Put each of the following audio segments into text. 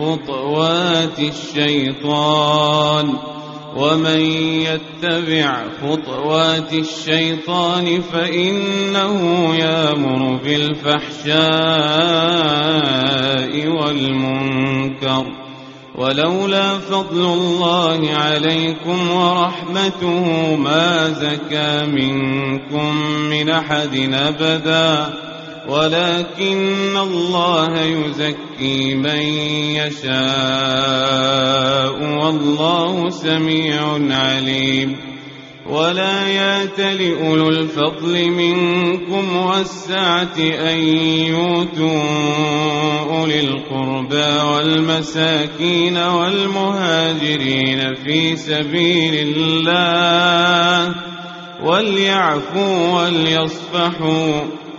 خطوات الشيطان ومن يتبع خطوات الشيطان فإنه يامر بالفحشاء والمنكر ولولا فضل الله عليكم ورحمته ما زكى منكم من أحد أبدا ولكن الله يزكي من يشاء والله سميع عليم ولا يات لأولو الفضل منكم والسعة أن يؤتوا أولي القربى والمساكين والمهاجرين في سبيل الله وليعفوا وليصفحوا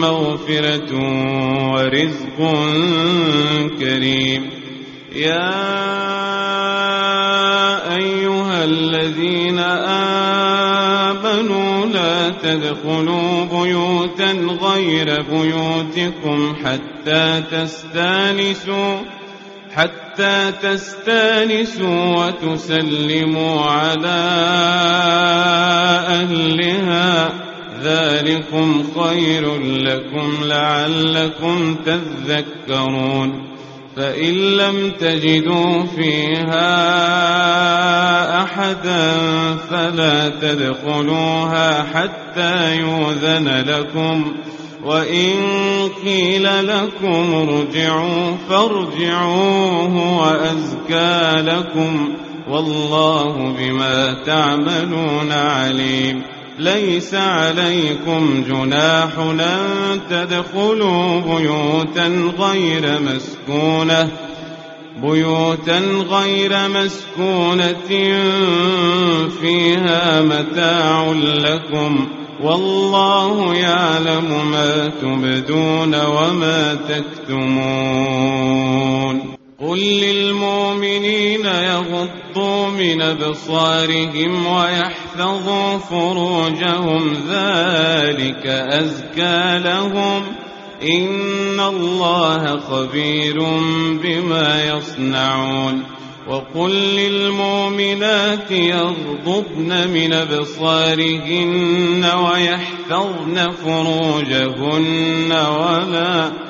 مغفرة ورزق كريم. يا أيها الذين آمنوا لا تدخلوا بيوتا غير بيوتكم حتى تستانسوا حتى تستانسوا وتسلموا على أهلها. ذلكم خير لكم لعلكم تذكرون فإن لم تجدوا فيها أحدا فلا تدخلوها حتى يؤذن لكم وإن قيل لكم ارجعوا فارجعوه وأزكى لكم والله بما تعملون عليم ليس عليكم جناح أن تدخلوا بيوتا غير مسكونة بيوتا غير مسكونة فيها متاع لكم والله يعلم ما تبدون وما تكتمون. قل للمؤمنين يغضوا من أبصارهم ويحفظوا فروجهم ذلك أزكى لهم. إن الله خبير بما يصنعون. وقل للمؤمنات يغضبن من أبصارهن ويحفظن فروجهن ولا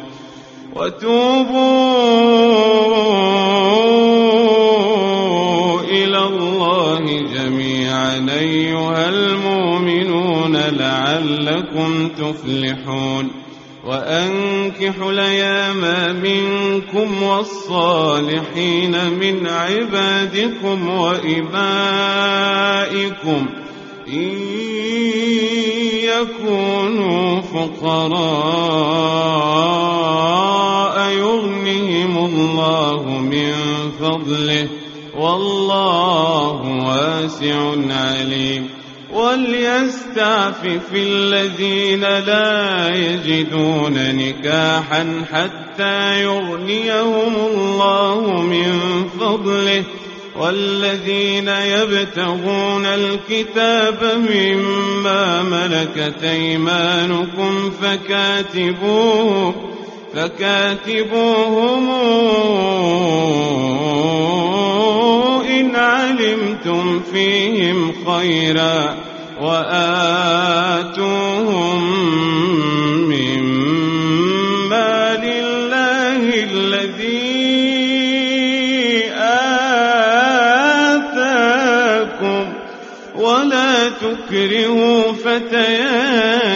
وتوبوا إلى الله جميعا أيها المؤمنون لعلكم تفلحون. وأنكحوا الأيام منكم والصالحين من عبادكم وإمائكم إن يكونوا فقراء الله من فضله والله واسع عليم وليستعفف الذين لا يجدون نكاحا حتى يغنيهم الله من فضله والذين يبتغون الكتاب مما ملكت أيمانكم فكاتبوه فكاتبوهم إن علمتم فيهم خيرا وآتوهم مما لله الذي آتاكم ولا تكرهوا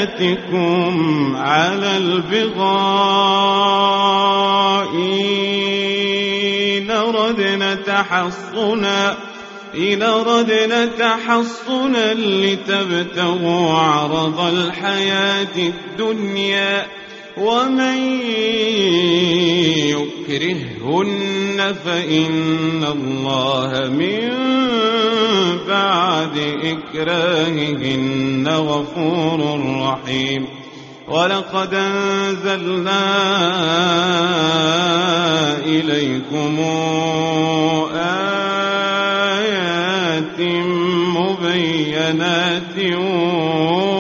فتياتكم على البغاء إن ردنا تحصنا إن ردنا تحصنا لتبتغوا عرض الحياة الدنيا. ومن يكرهن فإن الله من بعد إكراههن غفور رحيم. ولقد أنزلنا إليكم آيات مبينات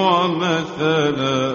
ومثلا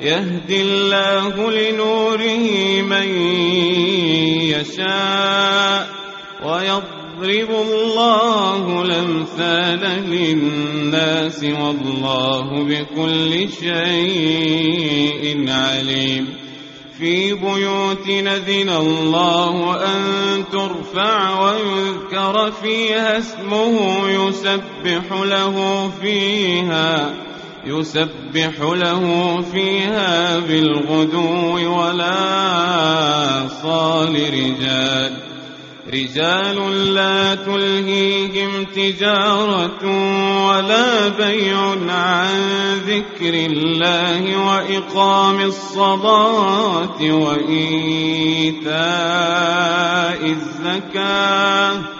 يهدي الله لنوره من يشاء ويضرب الله الأمثال للناس والله بكل شيء عليم. في بيوت نذن الله أن ترفع ويذكر فيها اسمه يسبح له فيها يسبح له فيها بالغدو ولا صال رجال. رجال لا تلهيهم تجارة ولا بيع عن ذكر الله وإقام الصلاة وإيتاء الزكاة.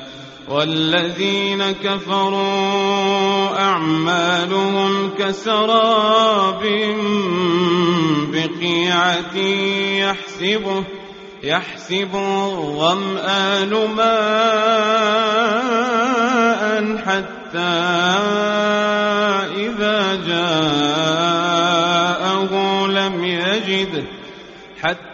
والذين كفروا أعمالهم كسراب بقيعة يحسبه يحسب الظمآن ماء حتى إذا جاءه لم يجد حتى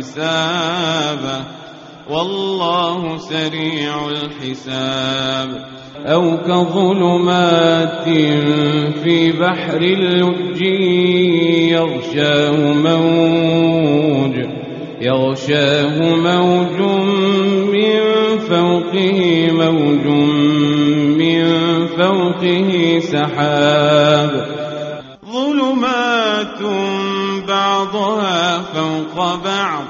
حسابه والله سريع الحساب. أو كظلمات في بحر اللج يغشاه موج يغشاه موج من فوقه موج من فوقه سحاب. ظلمات بعضها فوق بعض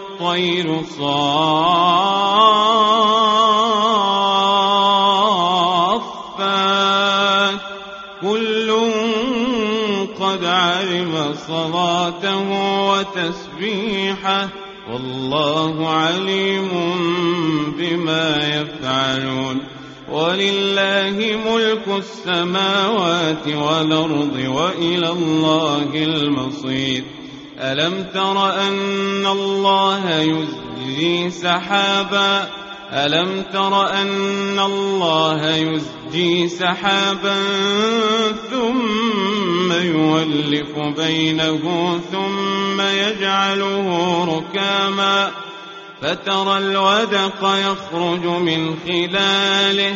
والطير صافات. كل قد علم صلاته وتسبيحه. والله عليم بما يفعلون. ولله ملك السماوات والأرض وإلى الله المصير. ألم تر أن الله يزجي سحابا؟ ألم تر أن الله يزجي سحابا ثم يولف بينه ثم يجعله ركاما؟ فترى الودق يخرج من خلاله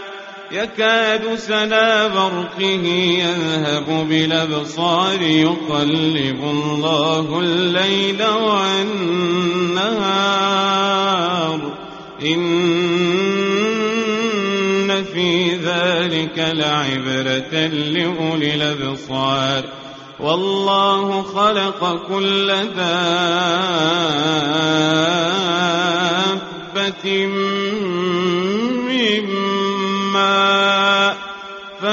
يكاد سنا برقه يذهب بالأبصار يقلب الله الليل والنهار. إن في ذلك لعبرة لأولي الأبصار. والله خلق كل دابة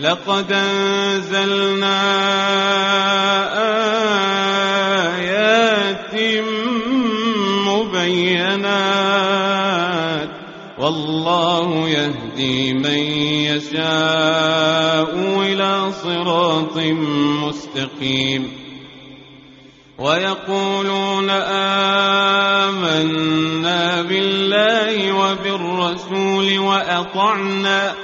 لقد أنزلنا آيات مبينات والله يهدي من يشاء إلى صراط مستقيم ويقولون آمنا بالله وبالرسول وأطعنا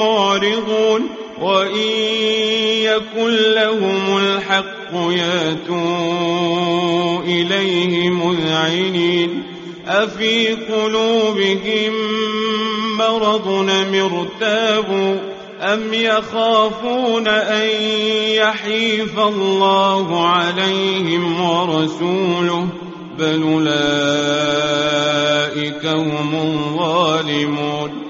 معرضون وإن يكن لهم الحق ياتوا إليه مذعنين أفي قلوبهم مرض مرتاب أم يخافون أن يحيف الله عليهم ورسوله بل أولئك هم الظالمون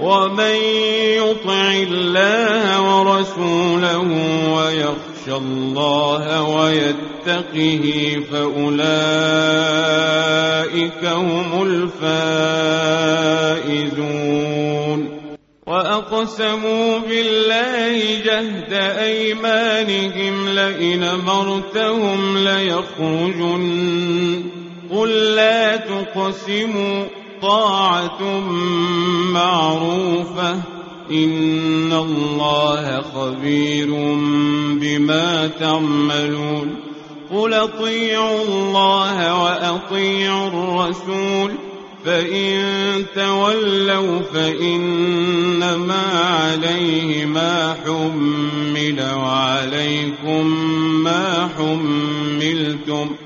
ومن يطع الله ورسوله ويخشى الله ويتقه فأولئك هم الفائزون. وأقسموا بالله جهد أيمانهم لئن مرتهم ليخرجن. قل لا تقسموا طاعة معروفة. إن الله خبير بما تعملون. قل أطيعوا الله وأطيعوا الرسول. فإن تولوا فإنما عليه ما حمل وعليكم ما حملتم.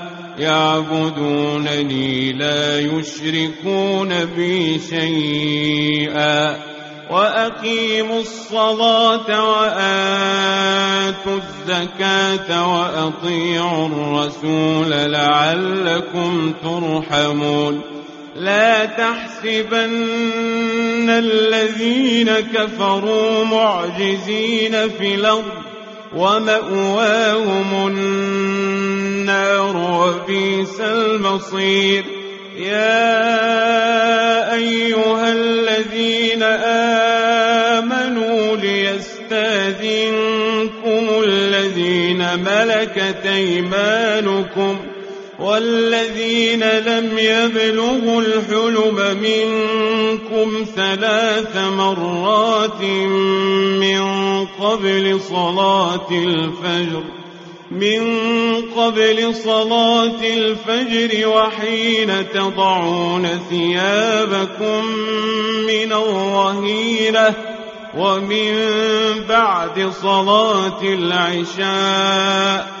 يعبدونني لا يشركون بي شيئا وأقيموا الصلاة وآتوا الزكاة وأطيعوا الرسول لعلكم ترحمون. لا تحسبن الذين كفروا معجزين في الأرض ومأواهم النار وبئس المصير. يا أيها الذين آمنوا ليستاذنكم الذين ملكت أيمانكم والذين لم يبلغوا الحلم منكم ثلاث مرات من قبل صلاة الفجر من قبل صلاة الفجر وحين تضعون ثيابكم من الرهينة ومن بعد صلاة العشاء.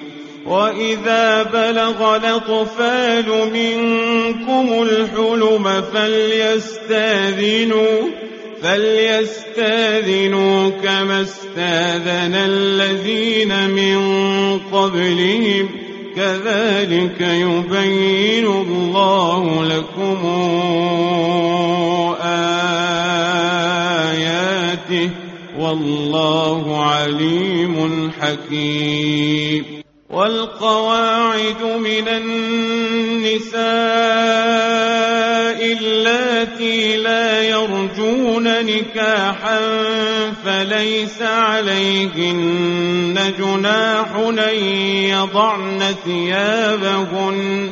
وإذا بلغ الأطفال منكم الحلم فليستاذنوا فليستاذنوا كما استاذن الذين من قبلهم كذلك يبين الله لكم آياته والله عليم حكيم والقواعد من النساء اللاتي لا يرجون نكاحا فليس عليهن جناح أن يضعن ثيابهن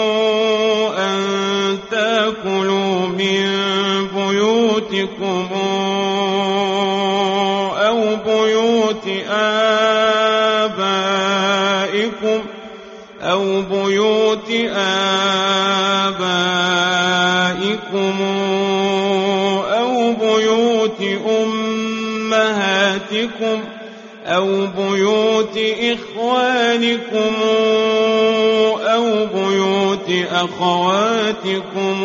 آبائكم أو بيوت أمهاتكم أو بيوت إخوانكم أو بيوت أخواتكم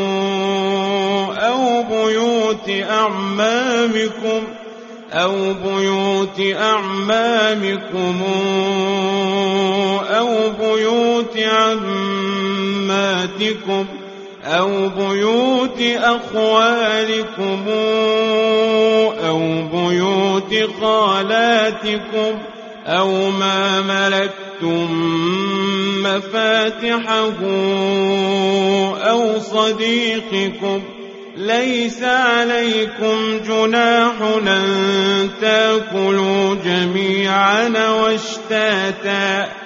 أو بيوت أعمامكم أو بيوت أعمامكم أو بيوت عماتكم أو بيوت أخوالكم أو بيوت خالاتكم أو ما ملكتم مفاتحه أو صديقكم ليس عليكم جناح أن تأكلوا جميعا واشتاتا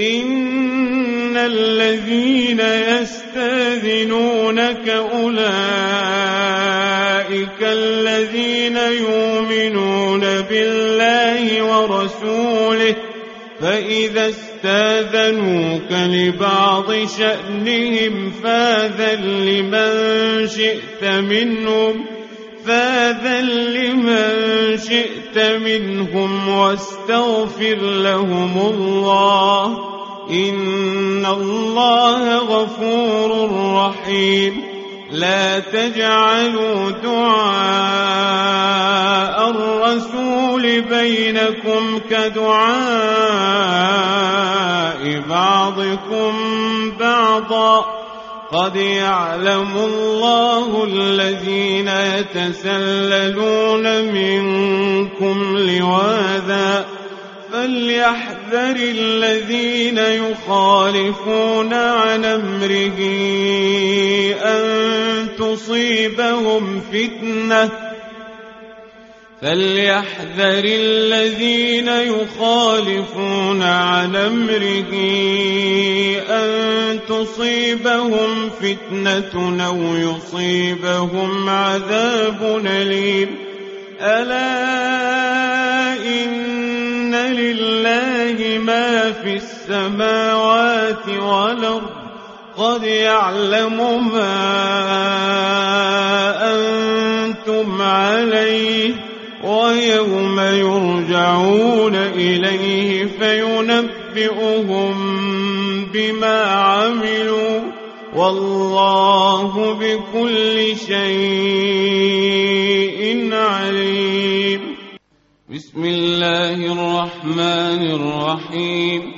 إن الذين يستاذنونك أولئك الذين يؤمنون بالله ورسوله فإذا استاذنوك لبعض شأنهم فاذن لمن شئت منهم فاذن لمن شئت منهم واستغفر لهم الله إن الله غفور رحيم. لا تجعلوا دعاء الرسول بينكم كدعاء بعضكم بعضا. قد يعلم الله الذين يتسللون منكم لواذا فليحذر الذين يخالفون عن أمره أن تصيبهم فتنة فليحذر الذين يخالفون عن أمره أن تصيبهم فتنة أو يصيبهم عذاب أليم. ألا إن لله ما في السماوات والأرض. قد يعلم ما أنتم عليه. ويوم يرجعون إليه فينبئهم بما عملوا والله بكل شيء عليم. بسم الله الرحمن الرحيم.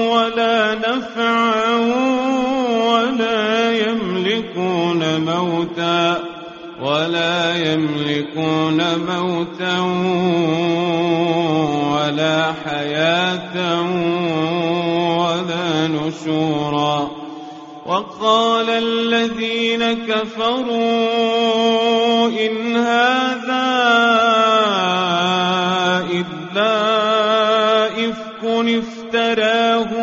ولا نفعا ولا يملكون موتا ولا يملكون موتا ولا حياة ولا نشورا. وقال الذين كفروا إن هذا إلا إفك افتراه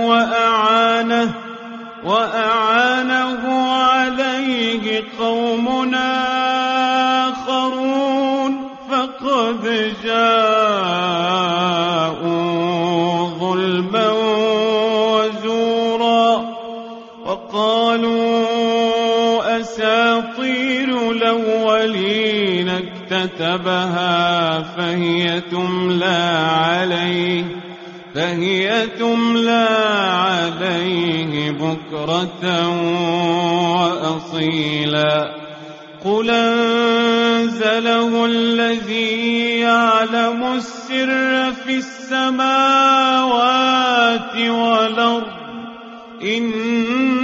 اكتتبها فهي تملى عليه فهي تملى عليه بكرة وأصيلا. قل أنزله الذي يعلم السر في السماوات والأرض إنه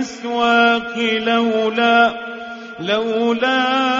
الأسواق لولا لولا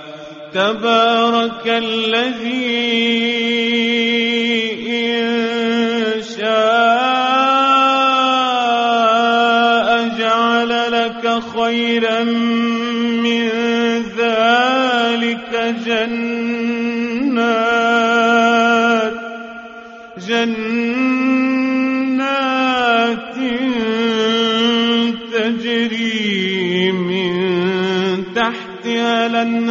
تبارك الذي إن شاء جعل لك خيرا من ذلك جنات جنات تجري من تحتها الأنهار.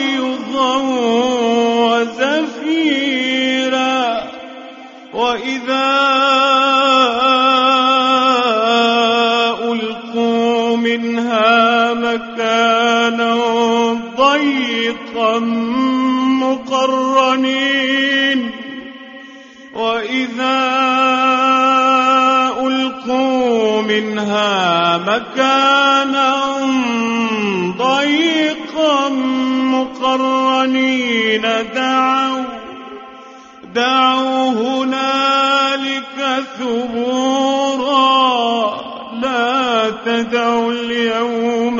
وإذا ألقوا منها مكانا ضيقا مقرنين وإذا ألقوا منها مكانا ضيقا مقرنين دعوا دعوا هنالك ثبورا. لا تدعوا اليوم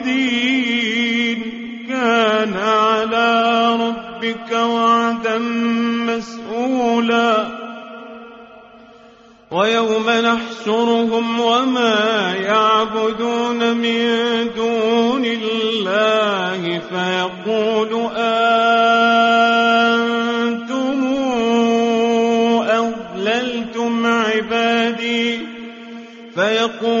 ربك وعدا مسئولا ويوم نحشرهم وما يعبدون من دون الله فيقول أنتم أضللتم عبادي. فيقول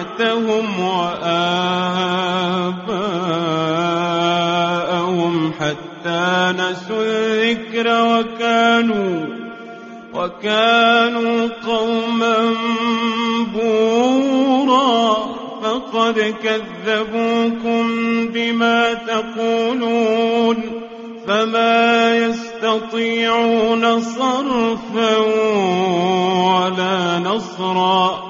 متعتهم وآباءهم حتى نسوا الذكر وكانوا وكانوا قوما بورا. فقد كذبوكم بما تقولون فما يستطيعون صرفا ولا نصرا.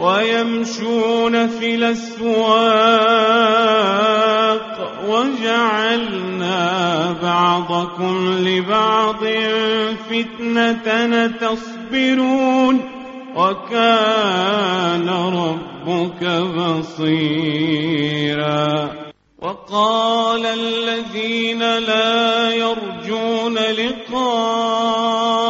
ويمشون في الأسواق وجعلنا بعضكم لبعض فتنة تصبرون وكان ربك بصيرا. وقال الذين لا يرجون لقاءنا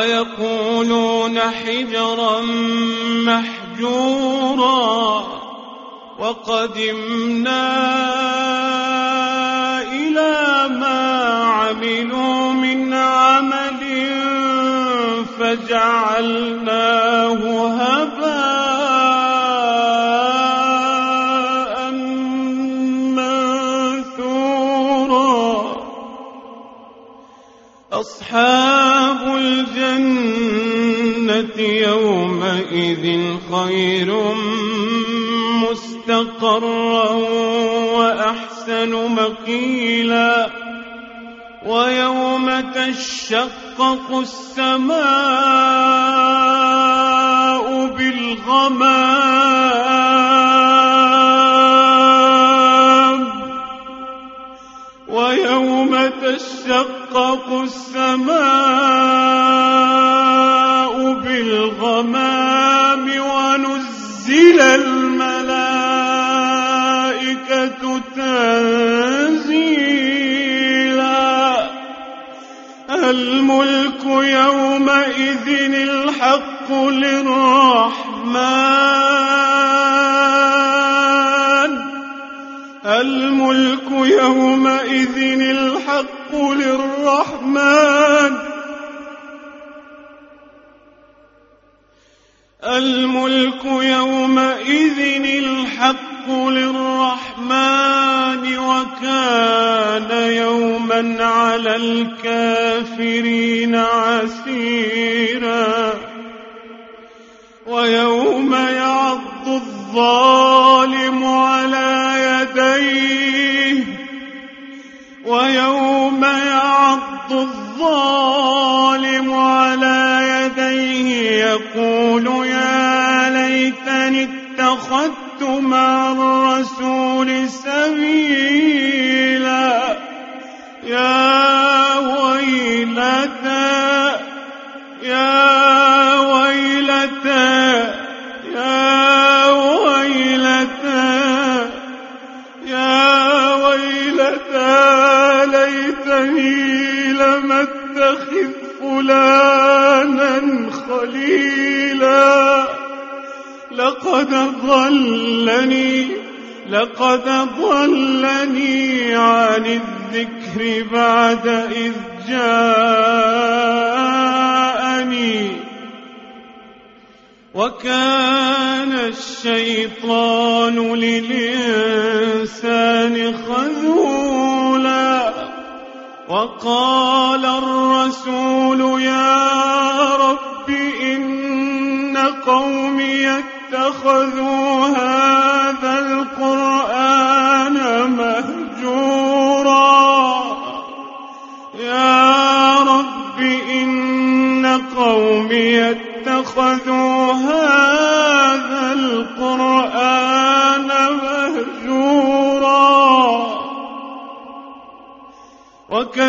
ويقولون حجرا محجورا وقدمنا إلى ما عملوا من عمل فجعلناه هباء منثورا. أصحاب الجنة يومئذ خير مستقرا وأحسن مقيلا ويوم تشقق السماء بالغمام ويوم تشقق السماء بالغمام ونزل الملائكة تنزيلا. الملك يومئذ الحق للرحمن. الملك يومئذ الحق للرحمن. الملك يومئذ الحق للرحمن وكان يوما على الكافرين عسيرا. ويوم يعض الظالم على يديه ويوم يعض الظالم على يديه يقول يا ليتني اتخذت مع الرسول سبيلا. يا ويلتى يا ضلني لقد ضلني عن الذكر بعد إذ جاءني. وكان الشيطان للإنسان خذولا وقال الرسول يا اتخذوا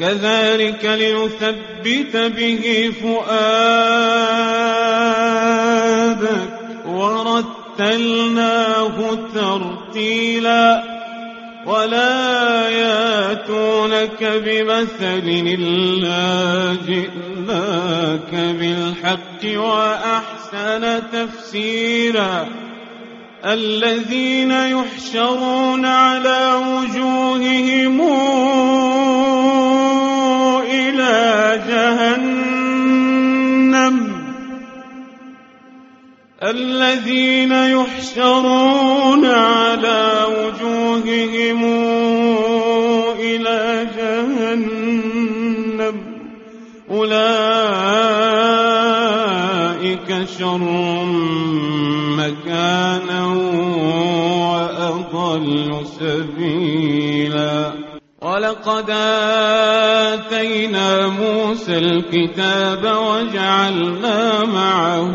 كذلك لنثبت به فؤادك. ورتلناه ترتيلا. ولا ياتونك بمثل إلا جئناك بالحق وأحسن تفسيرا. الذين يحشرون على وجوههم الذين يحشرون على وجوههم إلى جهنم أولئك شر مكانا وأضل سبيلا. ولقد آتينا موسى الكتاب وجعلنا معه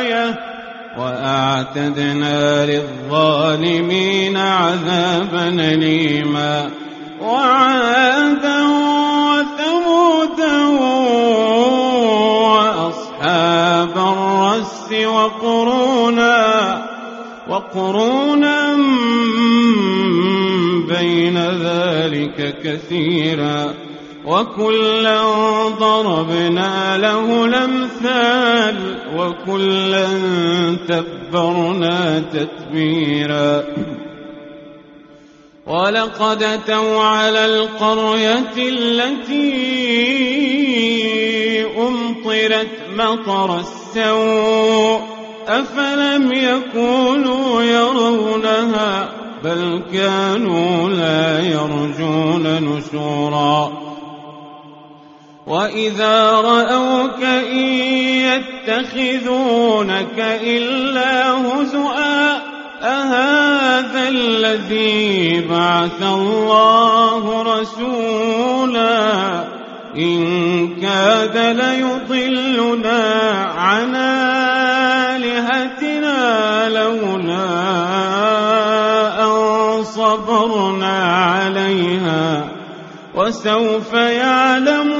آية وأعتدنا للظالمين عذابا أليما وعادا وثمودا وأصحاب الرس وقرونا وقرونا بين ذلك كثيرا وكلا ضربنا له الأمثال وكلا تبرنا تتبيرا. ولقد أتوا على القرية التي أمطرت مطر السوء. أفلم يكونوا يرونها؟ بل كانوا لا يرجون نشورا. وإذا راوك ان يتخذونك إلا هزؤا أهذا الذي بعث الله رسولا إن كاد ليضلنا عن آلهتنا لولا أن صبرنا عليها وسوف يعلمون